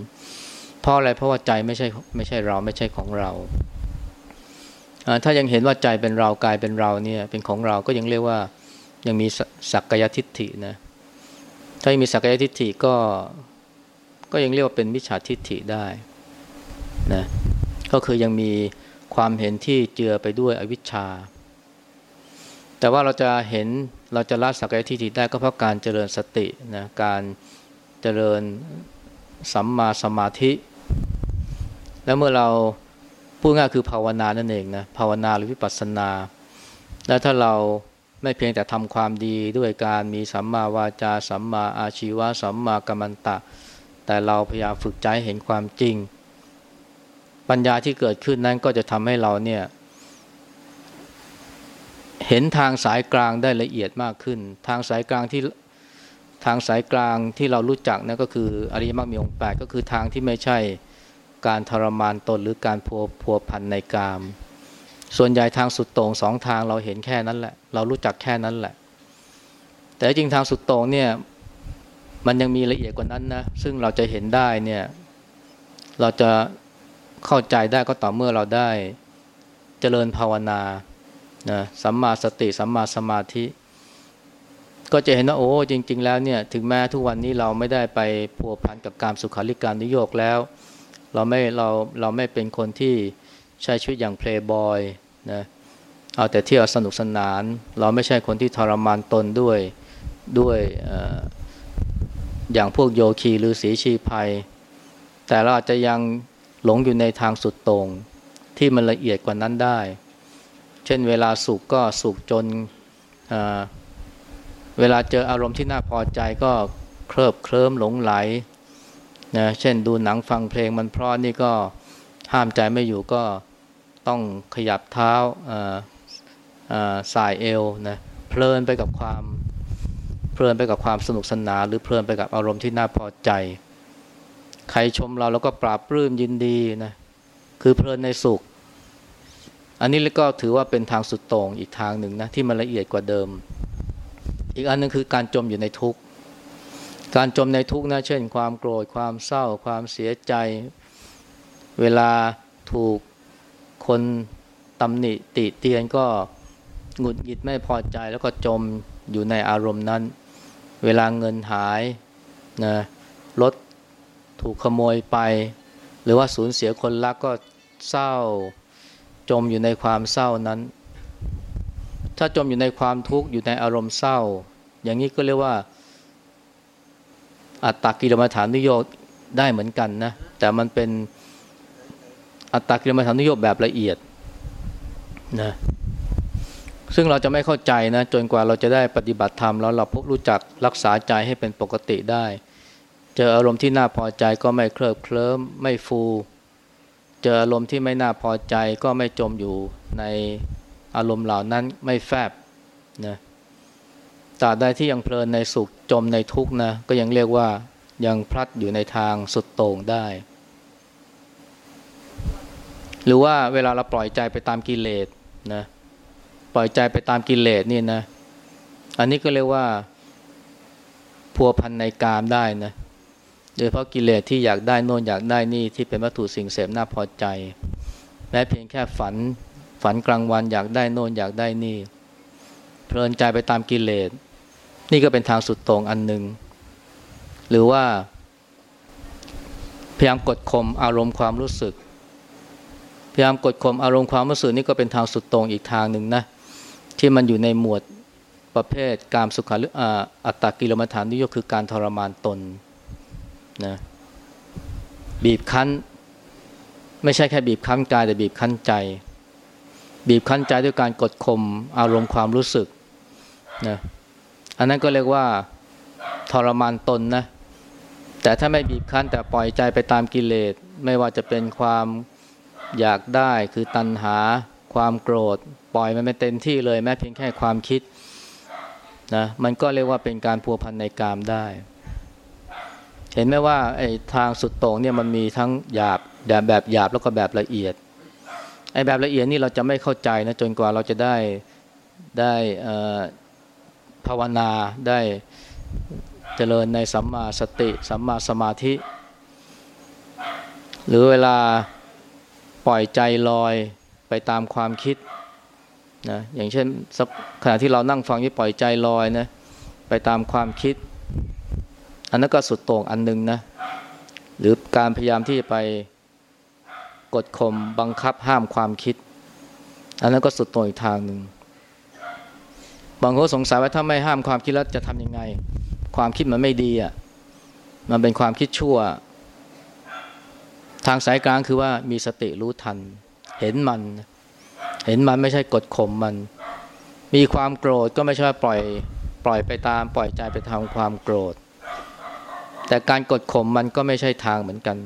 เพราะอะไรเพราะว่าใจไม่ใช่ไม่ใช่เราไม่ใช่ของเรา ถ้ายังเห็นว่าใจเป็นเรากายเป็นเราเนี่ยเป็นของเราก็ยังเรียกว่ายังมีสักกายทิฏฐินะถ้ายังมีสักกายทิฏฐิก็ก็ยังเรียกว่าเป็นมิจฉาทิฏฐิได้นะ ก็คือยังมีความเห็นที่เจือไปด้วยอวิชชา แต่ว่าเราจะเห็นเราจะละสักยทิฏฐิได้ก็เพราะการเจริญสตินะการเจริญสัมมาสมาธิ แล้วเมื่อเราพูดง่ายคือภาวนานั่นเองนะภาวนาหรือวิปัสสนา แล้วถ้าเราไม่เพียงแต่ทำความดีด้วยการมีสัมมาวาจาสัมมาอาชีวะสัมมากัมมันตะ แต่เราพยายามฝึกใจเห็นความจริง ปัญญาที่เกิดขึ้นนั้นก็จะทำให้เราเนี่ยเห็นทางสายกลางได้ละเอียดมากขึ้น ทางสายกลางที่ทางสายกลางที่เรารู้จักนั่นก็คืออริยมรรคมีองค์แปดก็คือทางที่ไม่ใช่การทรมานตนหรือการพัวพัวพันในกาม ส่วนใหญ่ทางสุดโต่งสองทางเราเห็นแค่นั้นแหละ เรารู้จักแค่นั้นแหละ แต่จริงทางสุดโต่งเนี่ยมันยังมีละเอียดกว่านั้นนะซึ่งเราจะเห็นได้เนี่ยเราจะ เข้าใจได้ก็ต่อเมื่อเราได้เจริญภาวนานะสัมมาสติสัมมาสมาธิ ก็จะเห็นว่าโอ้จริง ๆ แล้วเนี่ยถึงแม้ทุกวันนี้เราไม่ได้ไปพัวพันกับการสุขาริการนิโยกแล้ว เราไม่เราเราไม่เป็นคนที่ใช้ชีวิตอย่างเพลย์บอยนะเอาแต่เที่ยวสนุกสนาน เราไม่ใช่คนที่ทรมานตนด้วยด้วยออย่างพวกโยคีหรือสีชีภัย แต่เราอาจจะยัง หลงอยู่ในทางสุดตรงที่มันละเอียดกว่านั้นได้ เช่นเวลาสุขก็สุขจนเวลาเจออารมณ์ที่น่าพอใจก็เคลิบเคลิ้มหลงไหลนะเช่นดูหนังฟังเพลงมันเพราะนี่ก็ห้ามใจไม่อยู่ก็ต้องขยับเท้าสายเอวนะเพลินไปกับความเพลินไปกับความสนุกสนานหรือเพลินไปกับอารมณ์ที่น่าพอใจ ใครชมเราเราก็ปราบปลื้มยินดีนะคือเพลินในสุข อันนี้ก็ถือว่าเป็นทางสุดโต่งอีกทางหนึ่งนะที่มันละเอียดกว่าเดิม อีกอันนึงคือการจมอยู่ในทุกข์การจมในทุกข์นะเช่น ความโกรธความเศร้า ความเสียใจ เวลาถูกคนตำหนิติเตียนก็หงุดหงิดไม่พอใจแล้วก็จมอยู่ในอารมณ์นั้น เวลาเงินหายนะรถ ถูกขโมยไป หรือว่าสูญเสียคนรักก็เศร้าจมอยู่ในความเศร้านั้น ถ้าจมอยู่ในความทุกข์อยู่ในอารมณ์เศร้า อย่างนี้ก็เรียกว่า อัตตกิลมฐานนิโยตได้เหมือนกันนะ แต่มันเป็นอัตตกิลมฐานนิโยตแบบละเอียดนะซึ่งเราจะไม่เข้าใจนะจนกว่าเราจะได้ปฏิบัติธรรมแล้วเราพบรู้จักรักษาใจให้เป็นปกติได้ เจออารมณ์ที่น่าพอใจก็ไม่เคลิบเคลิ้มไม่ฟู เจออารมณ์ที่ไม่น่าพอใจก็ไม่จมอยู่ในอารมณ์เหล่านั้นไม่แฟบนะตราบใดที่ยังเพลินในสุขจมในทุกข์นะก็ยังเรียกว่ายังพลัดอยู่ในทางสุดโต่งได้ หรือว่าเวลาเราปล่อยใจไปตามกิเลสนะปล่อยใจไปตามกิเลสนี่นะ อันนี้ก็เรียกว่าพัวพันในกามได้นะ โดยเพราะกิเลสที่อยากได้โน่นอยากได้นี่ที่เป็นวัตถุสิ่งเสพน่าพอใจ แม้เพียงแค่ฝันฝันกลางวันอยากได้โน่นอยากได้นี่ เพลินใจไปตามกิเลส นี่ก็เป็นทางสุดต่งอันหนึ่งหรือว่าพยายามกดข่มอารมณ์ความรู้สึก พยายามกดข่มอารมณ์ความรู้สึกนี่ก็เป็นทางสุดต่งอีกทางหนึ่งนะที่มันอยู่ในหมวดประเภทการสุขาหรืออัตตกิลมัฐานนิยมคือการทรมานตน นะบีบคั้น ไม่ใช่แค่บีบคั้นกายแต่บีบคั้นใจ บีบคั้นใจด้วยการกดข่มอารมณ์ความรู้สึกนะอันนั้นก็เรียกว่าทรมานตนนะแต่ถ้าไม่บีบคั้นแต่ปล่อยใจไปตามกิเลส ไม่ว่าจะเป็นความอยากได้คือตัณหา ความโกรธ ปล่อยมันไม่เต็มที่เลยแม้เพียงแค่ความคิดนะมันก็เรียกว่าเป็นการพัวพันในกามได้ เห็นไหมว่าไอ้ทางสุดโต่งเนี่ยมันมีทั้งหยาบแบบแบบหยาบแล้วก็แบบละเอียดไอ้แบบละเอียดนี่เราจะไม่เข้าใจนะจนกว่าเราจะได้ได้ภาวนาได้เจริญในสัมมาสติสัมมาสมาธิ หรือเวลาปล่อยใจลอยไปตามความคิดนะอย่างเช่นขณะที่เรานั่งฟังที่ปล่อยใจลอยนะไปตามความคิด อันนั้นก็สุดโต่งอันหนึ่งนะ หรือการพยายามที่ไปกดข่มบังคับห้ามความคิด อันนั้นก็สุดโต่งอีกทางหนึ่งบางคนสงสัยว่าถ้าไม่ห้ามความคิดแล้วจะทำยังไง ความคิดมันไม่ดีอะมันเป็นความคิดชั่ว ทางสายกลางคือว่ามีสติรู้ทัน เห็นมัน เห็นมันไม่ใช่กดข่มมัน มีความโกรธก็ไม่ใช่ปล่อยปล่อยไปตาม ปล่อยใจไปทำความโกรธ แต่การกดข่มมันก็ไม่ใช่ทางเหมือนกัน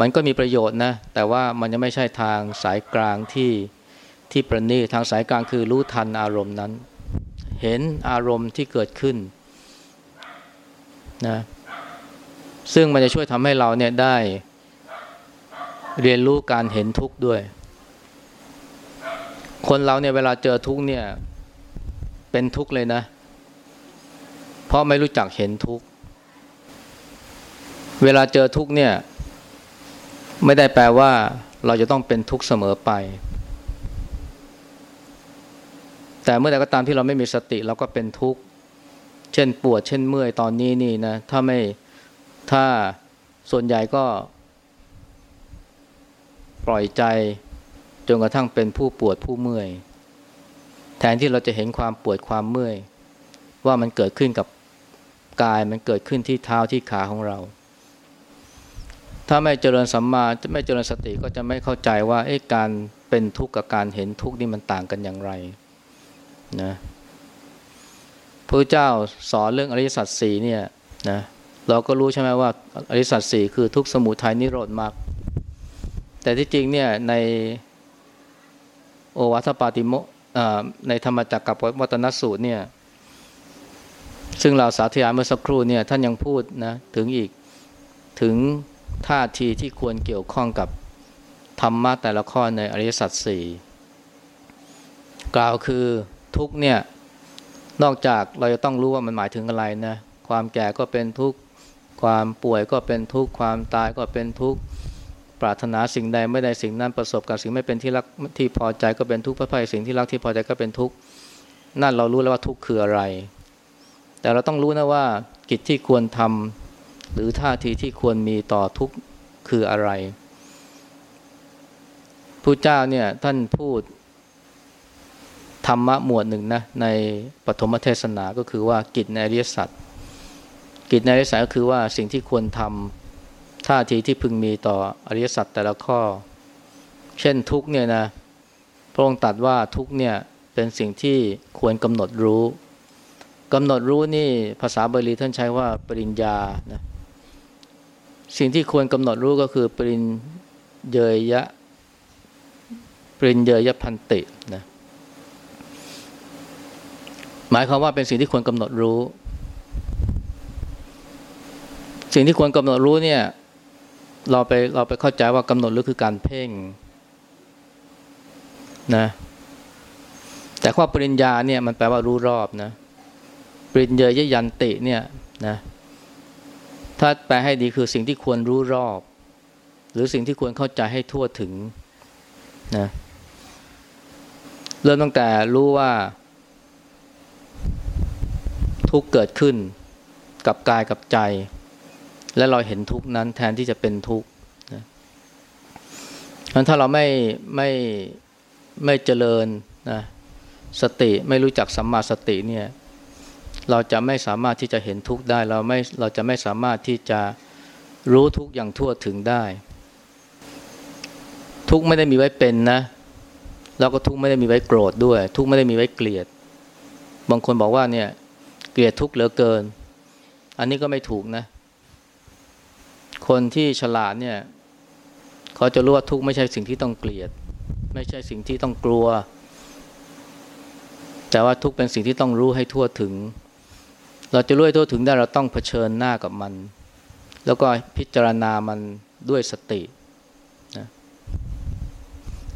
มันก็มีประโยชน์นะ แต่ว่ามันยังไม่ใช่ทางสายกลางที่ที่ประณีตทางสายกลางคือรู้ทันอารมณ์นั้น เห็นอารมณ์ที่เกิดขึ้นนะซึ่งมันจะช่วยทำให้เราเนี่ยได้เรียนรู้การเห็นทุกข์ด้วย คนเราเนี่ยเวลาเจอทุกข์เนี่ยเป็นทุกข์เลยนะ เพราะไม่รู้จักเห็นทุกข์ เวลาเจอทุกเนี่ย ไม่ได้แปลว่า เราจะต้องเป็นทุกเสมอไป แต่เมื่อใดก็ตามที่เราไม่มีสติเราก็เป็นทุกข์ เช่นปวด เช่นเมื่อยตอนนี้นี่นะ ถ้าไม่ถ้าส่วนใหญ่ก็ ปล่อยใจจนกระทั่งเป็นผู้ปวดผู้เมื่อย แทนที่เราจะเห็นความปวดความเมื่อย ว่ามันเกิดขึ้นกับกายมันเกิดขึ้นที่เท้าที่ขาของเรา ถ้าไม่เจริญสัมมาไม่เจริญสติก็จะไม่เข้าใจว่าไอ้การเป็นทุกข์กับการเห็นทุกข์นี่มันต่างกันอย่างไรนะพระเจ้าสอนเรื่องอริยสัจสี่เนี่ยนะเราก็รู้ใช่ไหมว่าอริยสัจสี่คือทุกสมุทัยนิโรธมรรคแต่ที่จริงเนี่ยในโอวัตปาติโมในธรรมจักรกับวัตนสูตรเนี่ยซึ่งเราสาธยายเมื่อสักครู่เนี่ยท่านยังพูดนะถึงอีกถึง ท่าทีที่ควรเกี่ยวข้องกับธรรมะแต่ละข้อในอริยสัจสี่กล่าวคือทุกเนี่ยนอกจากเราจะต้องรู้ว่ามันหมายถึงอะไรนะความแก่ก็เป็นทุกข์ความป่วยก็เป็นทุกข์ความตายก็เป็นทุกข์ปรารถนาสิ่งใดไม่ได้สิ่งนั้นประสบกับสิ่งไม่เป็นที่รักที่พอใจก็เป็นทุกข์พระภัยสิ่งที่รักที่พอใจก็เป็นทุกข์นั่นเรารู้แล้วว่าทุกข์คืออะไร แต่เราต้องรู้นะว่ากิจที่ควรทำ หรือท่าทีที่ควรมีต่อทุกข์คืออะไรพระเจ้าเนี่ยท่านพูดธรรมะหมวดหนึ่งนะในปฐมเทศนาก็คือว่ากิจในอริยสัจกิจในอริยสัจก็คือว่าสิ่งที่ควรทำท่าทีที่พึงมีต่ออริยสัจแต่ละข้อ เช่นทุกเนี่ยนะพระองค์ตรัสว่าทุกเนี่ยเป็นสิ่งที่ควรกำหนดรู้กำหนดรู้นี่ภาษาบาลีท่านใช้ว่าปริญญานะ สิ่งที่ควรกำหนดรู้ก็คือปริญเยยะปริญเยยะพันตินะหมายความว่าเป็นสิ่งที่ควรกำหนดรู้ สิ่งที่ควรกำหนดรู้เนี่ย เราไปเราไปเข้าใจว่ากำหนดรู้คือการเพ่งนะแต่ข้อปริญญาเนี่ยมันแปลว่ารู้รอบนะ ปริญเยยยันติเนี่ยนะ ถ้าแปลให้ดีคือสิ่งที่ควรรู้รอบ หรือสิ่งที่ควรเข้าใจให้ทั่วถึงนะเริ่มตั้งแต่รู้ว่า ทุกเกิดขึ้นกับกายกับใจ และเราเห็นทุกนั้นแทนที่จะเป็นทุกข์นะงั้นถ้าเราไม่ไม่ไม่เจริญนะสติไม่รู้จักสัมมาสติเนี่ย เราจะไม่สามารถที่จะเห็นทุกข์ได้ เราไม่เราจะไม่สามารถที่จะรู้ทุกข์อย่างทั่วถึงได้ ทุกข์ไม่ได้มีไว้เป็นนะ แล้วก็ทุกข์ไม่ได้มีไว้โกรธด้วย ทุกข์ไม่ได้มีไว้เกลียด บางคนบอกว่าเนี่ย เกลียดทุกข์เหลือเกิน อันนี้ก็ไม่ถูกนะ คนที่ฉลาดเนี่ยเขาจะรู้ว่าทุกข์ไม่ใช่สิ่งที่ต้องเกลียด ไม่ใช่สิ่งที่ต้องกลัว แต่ว่าทุกข์เป็นสิ่งที่ต้องรู้ให้ทั่วถึง เราจะรู้ทั่วถึงได้เราต้องเผชิญหน้ากับมัน แล้วก็พิจารณามันด้วยสติ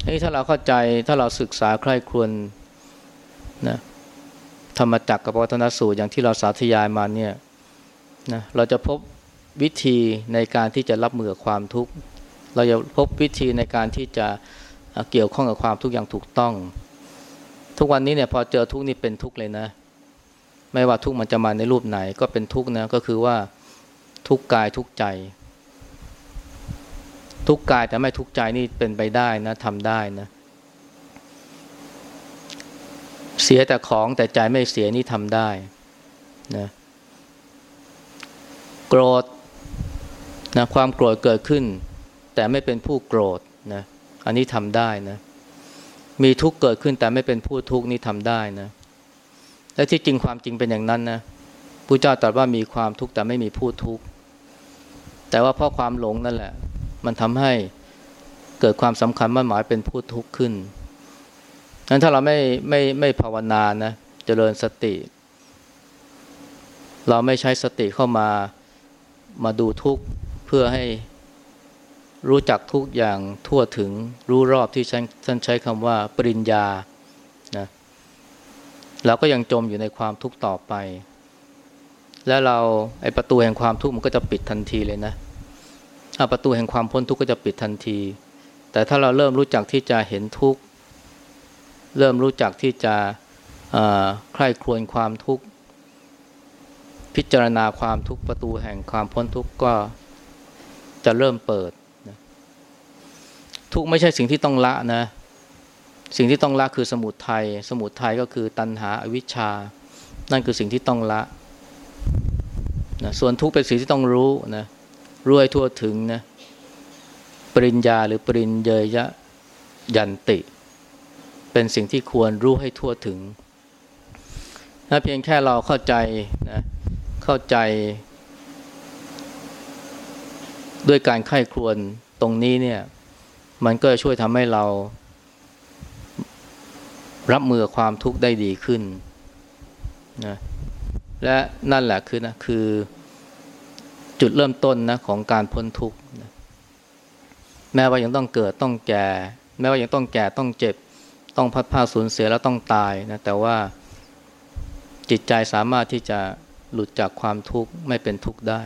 นี่ถ้าเราเข้าใจถ้าเราศึกษาใคร่ครวญนะธรรมจักรกับวัฒนสูตรอย่างที่เราสาธยายมาเนี่ยนะเราจะพบวิธีในการที่จะรับมือกับความทุกข์ เราจะพบวิธีในการที่จะเกี่ยวข้องกับความทุกข์อย่างถูกต้อง ทุกวันนี้เนี่ยพอเจอทุกข์นี่เป็นทุกข์เลยนะ ไม่ว่าทุกข์มันจะมาในรูปไหน ก็เป็นทุกข์นะก็คือว่าทุกข์กายทุกข์ใจ ทุกกายแต่ไม่ทุกใจนี่เป็นไปได้นะทำได้นะ เสียแต่ของแต่ใจไม่เสียนี่ทำได้นะโกรธนะความโกรธเกิดขึ้น แต่ไม่เป็นผู้โกรธนะอันนี้ทำได้นะ มีทุกข์เกิดขึ้นแต่ไม่เป็นผู้ทุกข์นี่ทำได้นะ และที่จริงความจริงเป็นอย่างนั้นนะพระเจ้าตรัสว่ามีความทุกข์แต่ไม่มีผู้ทุกข์แต่ว่าเพราะความหลงนั่นแหละ มันทำให้เกิดความสำคัญมั่นหมายเป็นผู้ทุกข์ขึ้นนั้นถ้าเราไม่ไม่ไม่ภาวนานะเจริญสติ เราไม่ใช้สติเข้ามามาดูทุกข์เพื่อให้รู้จักทุกอย่างทั่วถึงรู้รอบที่ท่านใช้คำว่าปริญญา เราก็ยังจมอยู่ในความทุกข์ต่อไป และเราไอประตูแห่งความทุกข์มันก็จะปิดทันทีเลยนะประตูแห่งความพ้นทุกข์ก็จะปิดทันที แต่ถ้าเราเริ่มรู้จักที่จะเห็นทุกข์ เริ่มรู้จักที่จะใคร่ครวญความทุกข์ พิจารณาความทุกข์ประตูแห่งความพ้นทุกข์ก็จะเริ่มเปิด ทุกข์ไม่ใช่สิ่งที่ต้องละนะ สิ่งที่ต้องละคือสมุทยัยสมุทัยก็คือตัณหาอวิชชา นั่นคือสิ่งที่ต้องละนะส่วนทุกข์เป็นสิ่งที่ต้องรู้นะรู้ให้ทั่วถึงนะปริญญาหรือปริญเยยะยันติ เป็นสิ่งที่ควรรู้ให้ทั่วถึงถ้าเพียงแค่เราเข้าใจนะเข้าใจ ด้วยการไข้ครวนตรงนี้เนี่ย มันก็จะช่วยทำให้เรา รับมือความทุกข์ได้ดีขึ้นนะและนั่นแหละคือนะคือจุดเริ่มต้นนะของการพ้นทุกข์แม้ว่ายังต้องเกิดต้องแก่ แม้ว่ายังต้องแก่ต้องเจ็บ ต้องพัดผ้าสูญเสียแล้วต้องตายนะแต่ว่าจิตใจสามารถที่จะหลุดจากความทุกข์ไม่เป็นทุกข์ได้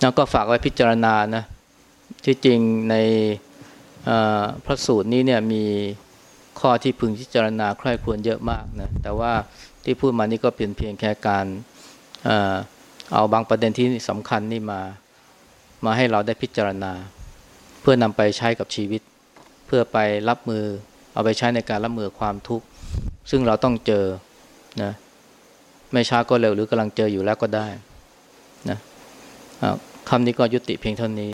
แล้วก็ฝากไว้พิจารณานะที่จริงในพระสูตรนี้เนี่ยมี ข้อที่พึงพิจารณาใคร่ควรเยอะมากนะแต่ว่าที่พูดมานี่ก็เพียงเพียงแค่การเอาบางประเด็นที่สำคัญนี่มามาให้เราได้พิจารณา เพื่อนำไปใช้กับชีวิต เพื่อไปรับมือ เอาไปใช้ในการรับมือความทุกข์ ซึ่งเราต้องเจอนะไม่ช้าก็เร็วหรือกำลังเจออยู่แล้วก็ได้นะคำนี้ก็ยุติเพียงเท่านี้